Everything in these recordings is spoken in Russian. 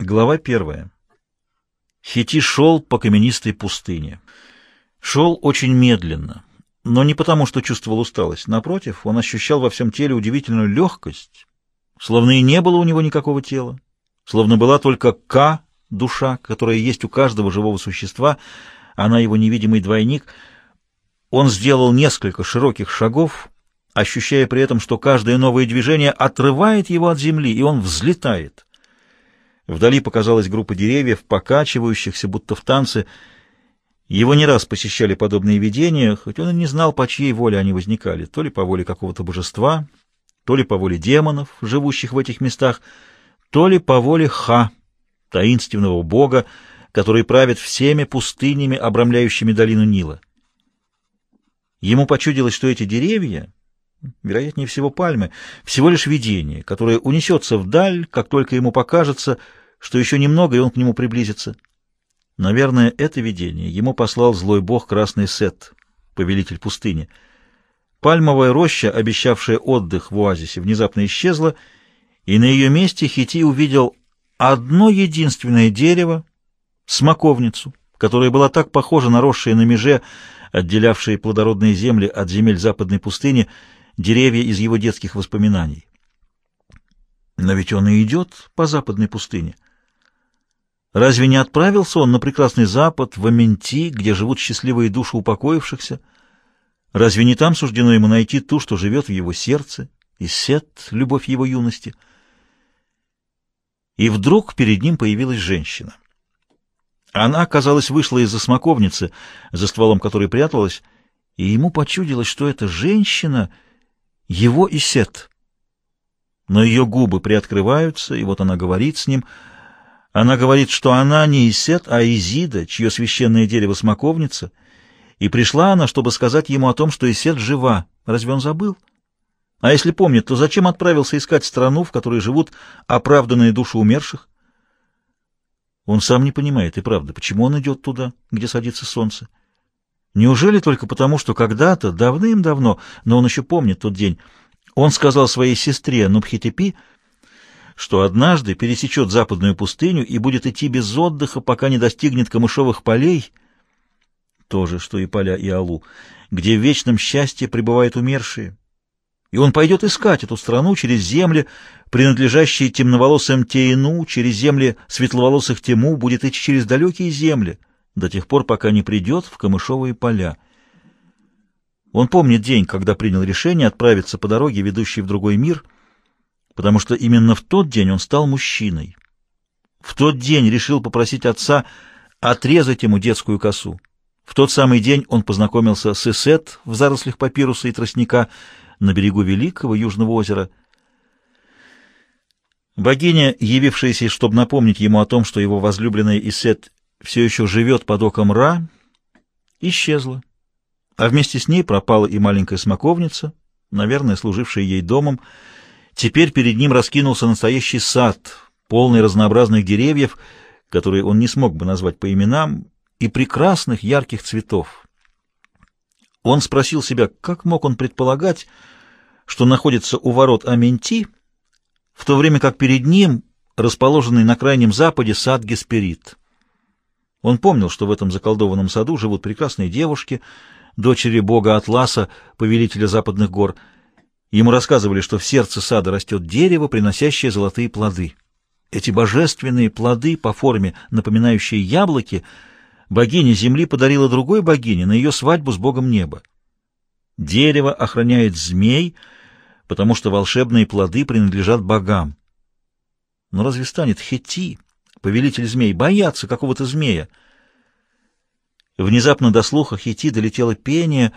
Глава первая. Хити шел по каменистой пустыне. Шел очень медленно, но не потому, что чувствовал усталость. Напротив, он ощущал во всем теле удивительную легкость, словно и не было у него никакого тела, словно была только К, душа, которая есть у каждого живого существа, она его невидимый двойник. Он сделал несколько широких шагов, ощущая при этом, что каждое новое движение отрывает его от земли, и он взлетает. Вдали показалась группа деревьев, покачивающихся, будто в танце. Его не раз посещали подобные видения, хоть он и не знал, по чьей воле они возникали, то ли по воле какого-то божества, то ли по воле демонов, живущих в этих местах, то ли по воле Ха, таинственного бога, который правит всеми пустынями, обрамляющими долину Нила. Ему почудилось, что эти деревья, вероятнее всего пальмы, всего лишь видение, которое унесется вдаль, как только ему покажется, что еще немного, и он к нему приблизится. Наверное, это видение ему послал злой бог Красный Сет, повелитель пустыни. Пальмовая роща, обещавшая отдых в оазисе, внезапно исчезла, и на ее месте Хити увидел одно единственное дерево, смоковницу, которая была так похожа на росшие на меже, отделявшие плодородные земли от земель западной пустыни, деревья из его детских воспоминаний. Но ведь он и идет по западной пустыне. Разве не отправился он на прекрасный запад, в Аменти, где живут счастливые души упокоившихся? Разве не там суждено ему найти ту, что живет в его сердце, и сет, любовь его юности? И вдруг перед ним появилась женщина. Она, казалось, вышла из-за смоковницы, за стволом которой пряталась, и ему почудилось, что эта женщина — его и Сет. Но ее губы приоткрываются, и вот она говорит с ним. Она говорит, что она не Исет, а Изида, чье священное дерево смоковница, и пришла она, чтобы сказать ему о том, что Исет жива. Разве он забыл? А если помнит, то зачем отправился искать страну, в которой живут оправданные души умерших? Он сам не понимает, и правда, почему он идет туда, где садится солнце. Неужели только потому, что когда-то, давным-давно, но он еще помнит тот день, он сказал своей сестре Нубхитепи, что однажды пересечет западную пустыню и будет идти без отдыха, пока не достигнет камышовых полей, то же, что и поля Иалу, где в вечном счастье пребывают умершие. И он пойдет искать эту страну через земли, принадлежащие темноволосым Теину, через земли светловолосых Тему, будет идти через далекие земли — до тех пор, пока не придет в камышовые поля. Он помнит день, когда принял решение отправиться по дороге, ведущей в другой мир, потому что именно в тот день он стал мужчиной. В тот день решил попросить отца отрезать ему детскую косу. В тот самый день он познакомился с Исет в зарослях папируса и тростника на берегу Великого Южного озера. Богиня, явившаяся, чтобы напомнить ему о том, что его возлюбленная Исет все еще живет под оком Ра, исчезла. А вместе с ней пропала и маленькая смоковница, наверное, служившая ей домом. Теперь перед ним раскинулся настоящий сад, полный разнообразных деревьев, которые он не смог бы назвать по именам, и прекрасных ярких цветов. Он спросил себя, как мог он предполагать, что находится у ворот Аменти, в то время как перед ним расположенный на крайнем западе сад Гесперид. Он помнил, что в этом заколдованном саду живут прекрасные девушки, дочери бога Атласа, повелителя западных гор. Ему рассказывали, что в сердце сада растет дерево, приносящее золотые плоды. Эти божественные плоды, по форме напоминающие яблоки, богиня земли подарила другой богине на ее свадьбу с богом неба. Дерево охраняет змей, потому что волшебные плоды принадлежат богам. Но разве станет Хети повелитель змей, боятся какого-то змея. Внезапно до слуха Хити долетело пение,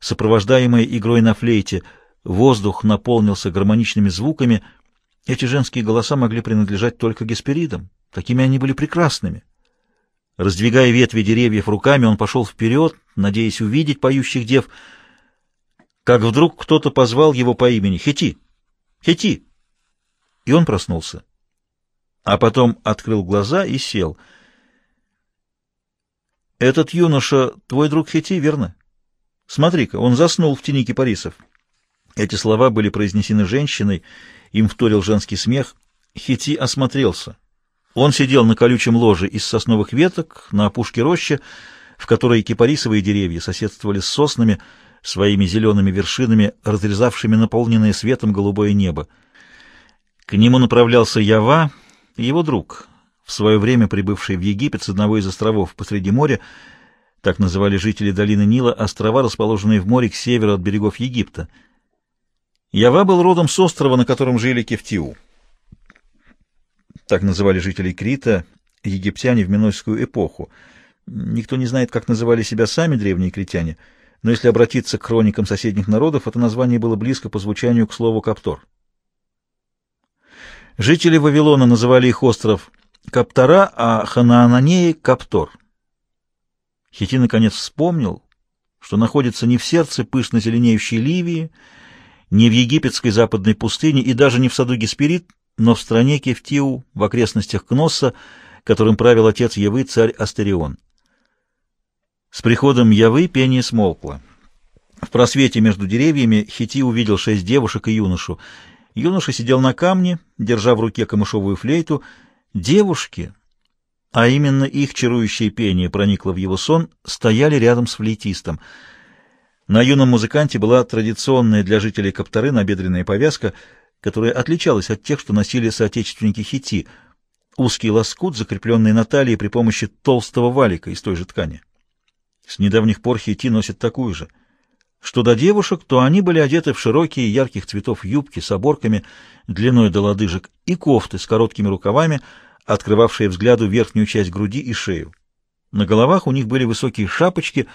сопровождаемое игрой на флейте. Воздух наполнился гармоничными звуками. Эти женские голоса могли принадлежать только Гесперидам. Такими они были прекрасными. Раздвигая ветви деревьев руками, он пошел вперед, надеясь увидеть поющих дев, как вдруг кто-то позвал его по имени «Хити! Хити!» И он проснулся а потом открыл глаза и сел. «Этот юноша твой друг Хити, верно? Смотри-ка, он заснул в тени кипарисов». Эти слова были произнесены женщиной, им вторил женский смех. Хити осмотрелся. Он сидел на колючем ложе из сосновых веток на опушке рощи, в которой кипарисовые деревья соседствовали с соснами, своими зелеными вершинами, разрезавшими наполненное светом голубое небо. К нему направлялся Ява, его друг, в свое время прибывший в Египет с одного из островов посреди моря, так называли жители долины Нила, острова, расположенные в море к северу от берегов Египта. Ява был родом с острова, на котором жили Кефтиу. Так называли жителей Крита египтяне в Минойскую эпоху. Никто не знает, как называли себя сами древние критяне, но если обратиться к хроникам соседних народов, это название было близко по звучанию к слову «каптор». Жители Вавилона называли их остров Каптора, а Ханаананеи — Каптор. Хити наконец вспомнил, что находится не в сердце пышно зеленеющей Ливии, не в египетской западной пустыне и даже не в саду Гесперид, но в стране Кефтиу, в окрестностях Кносса, которым правил отец Явы, царь Астерион. С приходом Явы пение смолкло. В просвете между деревьями Хити увидел шесть девушек и юношу. Юноша сидел на камне, держа в руке камышовую флейту. Девушки, а именно их чарующее пение проникло в его сон, стояли рядом с флейтистом. На юном музыканте была традиционная для жителей Капторы набедренная повязка, которая отличалась от тех, что носили соотечественники Хити, узкий лоскут, закрепленный на талии при помощи толстого валика из той же ткани. С недавних пор Хити носят такую же — что до девушек, то они были одеты в широкие ярких цветов юбки с оборками длиной до лодыжек и кофты с короткими рукавами, открывавшие взгляду верхнюю часть груди и шею. На головах у них были высокие шапочки,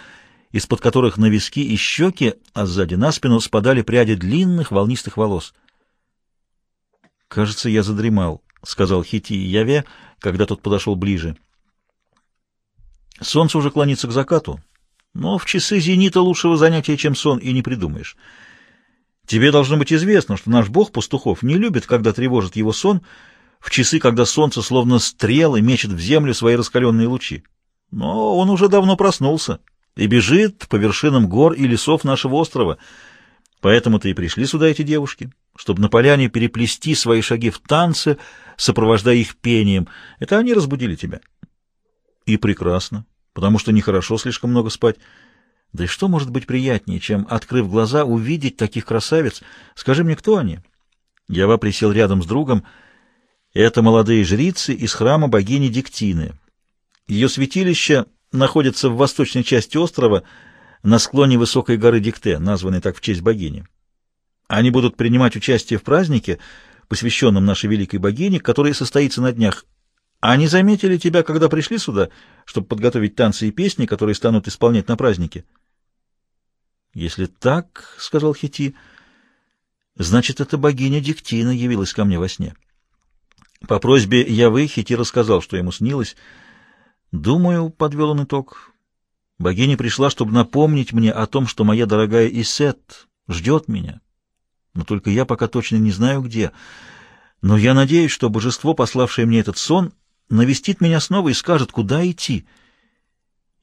из-под которых на виски и щеки, а сзади на спину спадали пряди длинных волнистых волос. «Кажется, я задремал», — сказал Хити Яве, когда тот подошел ближе. «Солнце уже клонится к закату», но в часы зенита лучшего занятия, чем сон, и не придумаешь. Тебе должно быть известно, что наш бог пастухов не любит, когда тревожит его сон, в часы, когда солнце словно стрелы мечет в землю свои раскаленные лучи. Но он уже давно проснулся и бежит по вершинам гор и лесов нашего острова. Поэтому-то и пришли сюда эти девушки, чтобы на поляне переплести свои шаги в танце, сопровождая их пением. Это они разбудили тебя. И прекрасно потому что нехорошо слишком много спать. Да и что может быть приятнее, чем, открыв глаза, увидеть таких красавиц? Скажи мне, кто они? Ява присел рядом с другом. Это молодые жрицы из храма богини Диктины. Ее святилище находится в восточной части острова, на склоне высокой горы Дикте, названной так в честь богини. Они будут принимать участие в празднике, посвященном нашей великой богине, который состоится на днях. Они заметили тебя, когда пришли сюда, чтобы подготовить танцы и песни, которые станут исполнять на празднике. Если так, — сказал Хити, — значит, эта богиня Диктина явилась ко мне во сне. По просьбе Явы Хити рассказал, что ему снилось. Думаю, — подвел он итог, — богиня пришла, чтобы напомнить мне о том, что моя дорогая Исет ждет меня. Но только я пока точно не знаю, где. Но я надеюсь, что божество, пославшее мне этот сон, — навестит меня снова и скажет, куда идти.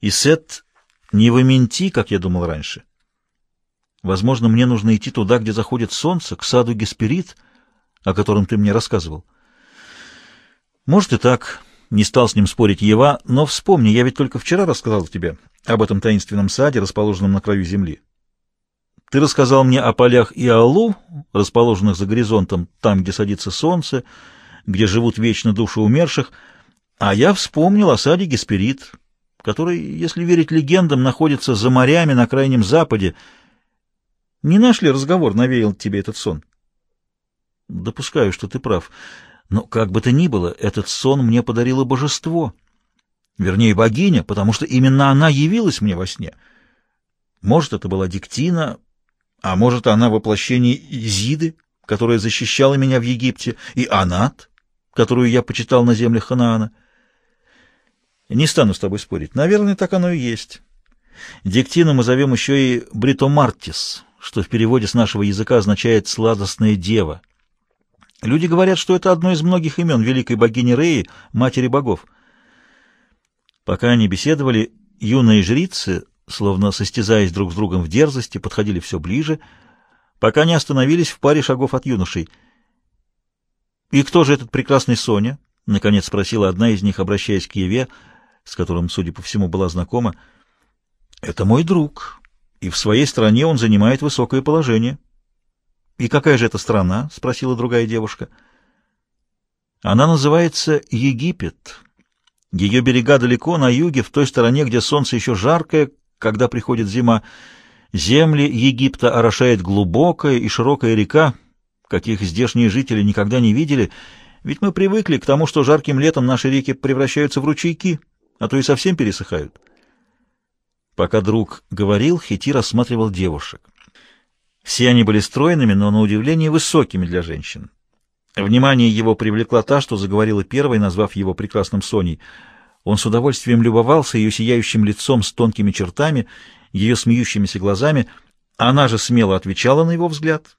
И Сет не в Именти, как я думал раньше. Возможно, мне нужно идти туда, где заходит солнце, к саду Гесперид, о котором ты мне рассказывал. Может и так, не стал с ним спорить Ева, но вспомни, я ведь только вчера рассказал тебе об этом таинственном саде, расположенном на краю земли. Ты рассказал мне о полях и Иалу, расположенных за горизонтом, там, где садится солнце, где живут вечно души умерших, а я вспомнил о саде Гесперид, который, если верить легендам, находится за морями на крайнем западе. Не наш ли разговор навеял тебе этот сон? Допускаю, что ты прав. Но как бы то ни было, этот сон мне подарило божество. Вернее, богиня, потому что именно она явилась мне во сне. Может, это была Диктина, а может, она воплощение Изиды, которая защищала меня в Египте, и Анат, которую я почитал на землях Ханаана. Не стану с тобой спорить. Наверное, так оно и есть. Диктину мы зовем еще и бритомартис, что в переводе с нашего языка означает «сладостная дева». Люди говорят, что это одно из многих имен великой богини Реи, матери богов. Пока они беседовали, юные жрицы, словно состязаясь друг с другом в дерзости, подходили все ближе, пока не остановились в паре шагов от юношей. «И кто же этот прекрасный Соня?» — наконец спросила одна из них, обращаясь к Еве, с которым, судя по всему, была знакома. «Это мой друг, и в своей стране он занимает высокое положение». «И какая же это страна?» — спросила другая девушка. «Она называется Египет. Ее берега далеко на юге, в той стороне, где солнце еще жаркое, когда приходит зима. Земли Египта орошает глубокая и широкая река, каких здешние жители никогда не видели, ведь мы привыкли к тому, что жарким летом наши реки превращаются в ручейки, а то и совсем пересыхают. Пока друг говорил, Хити рассматривал девушек. Все они были стройными, но, на удивление, высокими для женщин. Внимание его привлекла та, что заговорила первой, назвав его прекрасным Соней. Он с удовольствием любовался ее сияющим лицом с тонкими чертами, ее смеющимися глазами. Она же смело отвечала на его взгляд.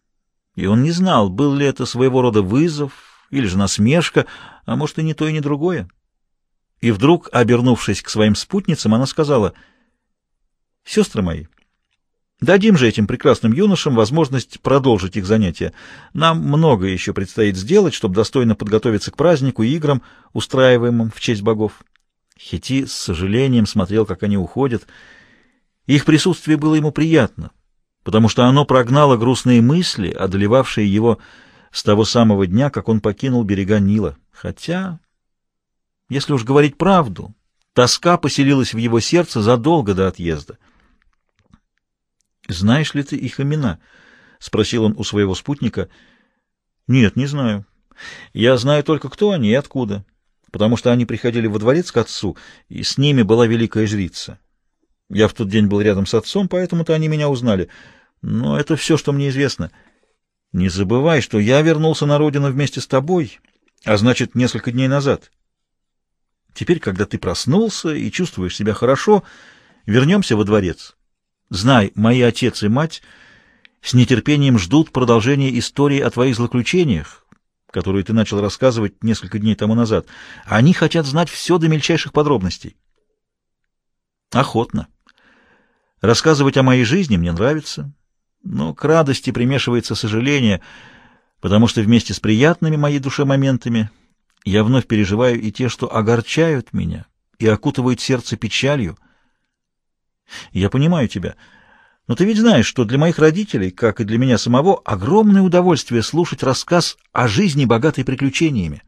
И он не знал, был ли это своего рода вызов или же насмешка, а может и не то, и не другое. И вдруг, обернувшись к своим спутницам, она сказала, «Сестры мои, дадим же этим прекрасным юношам возможность продолжить их занятия. Нам многое еще предстоит сделать, чтобы достойно подготовиться к празднику и играм, устраиваемым в честь богов». Хити с сожалением смотрел, как они уходят. Их присутствие было ему приятно потому что оно прогнало грустные мысли, одолевавшие его с того самого дня, как он покинул берега Нила. Хотя, если уж говорить правду, тоска поселилась в его сердце задолго до отъезда. «Знаешь ли ты их имена?» — спросил он у своего спутника. «Нет, не знаю. Я знаю только, кто они и откуда, потому что они приходили во дворец к отцу, и с ними была великая жрица. Я в тот день был рядом с отцом, поэтому-то они меня узнали». Но это все, что мне известно. Не забывай, что я вернулся на родину вместе с тобой, а значит, несколько дней назад. Теперь, когда ты проснулся и чувствуешь себя хорошо, вернемся во дворец. Знай, мои отец и мать с нетерпением ждут продолжения истории о твоих злоключениях, которую ты начал рассказывать несколько дней тому назад. Они хотят знать все до мельчайших подробностей. Охотно. Рассказывать о моей жизни мне нравится но к радости примешивается сожаление, потому что вместе с приятными моей душе моментами я вновь переживаю и те, что огорчают меня и окутывают сердце печалью. Я понимаю тебя, но ты ведь знаешь, что для моих родителей, как и для меня самого, огромное удовольствие слушать рассказ о жизни, богатой приключениями.